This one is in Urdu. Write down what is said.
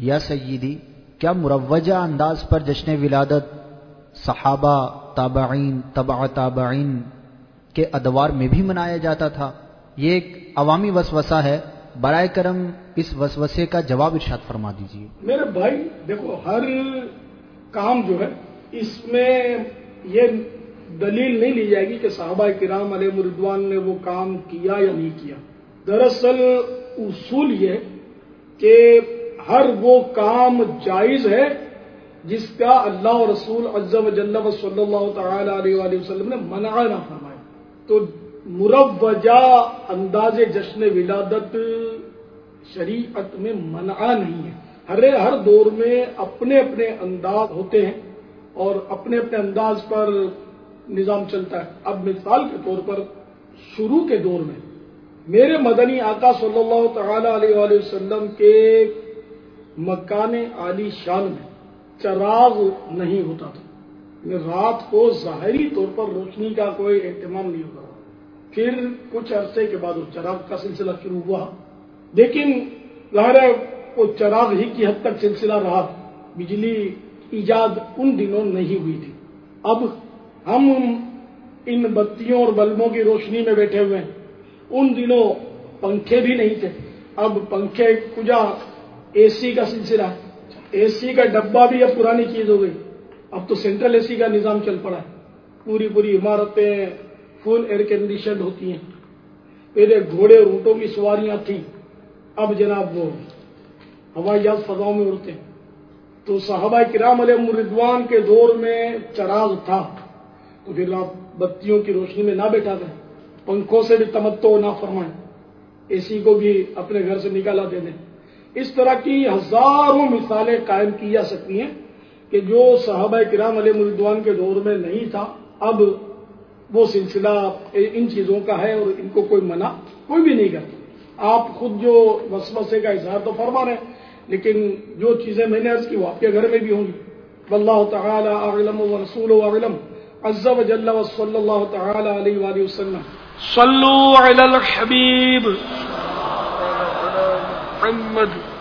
یا سیدی، کیا مروجہ انداز پر جشن ولادت صحابہ تابعین تبع تابعین کے ادوار میں بھی منایا جاتا تھا؟ یہ ایک عوامی وسوسہ ہے۔ برائے کرم اس وسوسے کا جواب ارشاد فرما دیجیے میرے بھائی، دیکھو، ہر کام جو ہے، اس میں یہ دلیل نہیں لی جائے گی کہ صحابہ کرام علیہ مردوان نے وہ کام کیا یا نہیں کیا۔ دراصل اصول یہ کہ ہر وہ کام جائز ہے جس کا اللہ و رسول عز و و صلی اللہ تعالی علیہ وآلہ وسلم نے منع نہ فرمایا۔ تو مروجہ انداز جشن ولادت شریعت میں منع نہیں ہے۔ ہر ہر دور میں اپنے اپنے انداز ہوتے ہیں اور اپنے اپنے انداز پر نظام چلتا ہے۔ اب مثال کے طور پر شروع کے دور میں میرے مدنی آقا صلی اللہ تعالی علیہ وآلہ وسلم کے مکان عالی شان میں چراغ نہیں ہوتا تھا۔ رات کو ظاہری طور پر روشنی کا کوئی اہتمام نہیں ہوتا پھر کچھ عرصے کے بعد وہ چراغ کا سلسلہ شروع ہوا۔ لیکن ظاہر ہے وہ چراغ ہی کی حد تک سلسلہ رہا۔ بجلی ایجاد ان دنوں نہیں ہوئی تھی۔ اب ہم ان بتیوں اور بلبوں کی روشنی میں بیٹھے ہوئے ہیں۔ ان دنوں پنکھے بھی نہیں تھے۔ اب پنکھے کجا اے سی کا سلسلہ اے سی کا ڈبہ بھی اب پرانی چیز ہو گئی۔ اب تو سینٹرل اے سی کا نظام چل پڑا ہے۔ پوری پوری عمارتیں فل ایئر کنڈیشنڈ ہوتی ہیں۔ پہلے گھوڑے اور اونٹوں کی سواریاں تھیں۔ اب جناب وہ ہوائی جہاز فضاؤں میں اڑتے ہیں۔ تو صحابہ کرام علیہ مردوان کے دور میں چراغ تھا۔ تو پھر آپ بتیوں کی روشنی میں نہ بیٹھا دیں پنکھوں سے بھی تمتو نہ فرمائیں اے سی کو بھی اپنے گھر سے نکالا دے دیں۔ اس طرح کی ہزاروں مثالیں قائم کی جا سکتی ہیں کہ جو صحابہ کرام علیہ مردوان کے دور میں نہیں تھا، اب وہ سلسلہ ان چیزوں کا ہے اور ان کو کوئی منع کوئی بھی نہیں کرتا۔ آپ خود جو وسوسے کا اظہار تو فرما رہے ہیں، لیکن جو چیزیں میں نے عرض کی وہ آپ کے گھر میں بھی ہوں گی۔ واللہ تعالی اعلم و رسول اعلم۔ عز و جل و صلی اللہ تعالی علیہ وآلہ وسلم۔ صلو علی الحبیب۔ محمد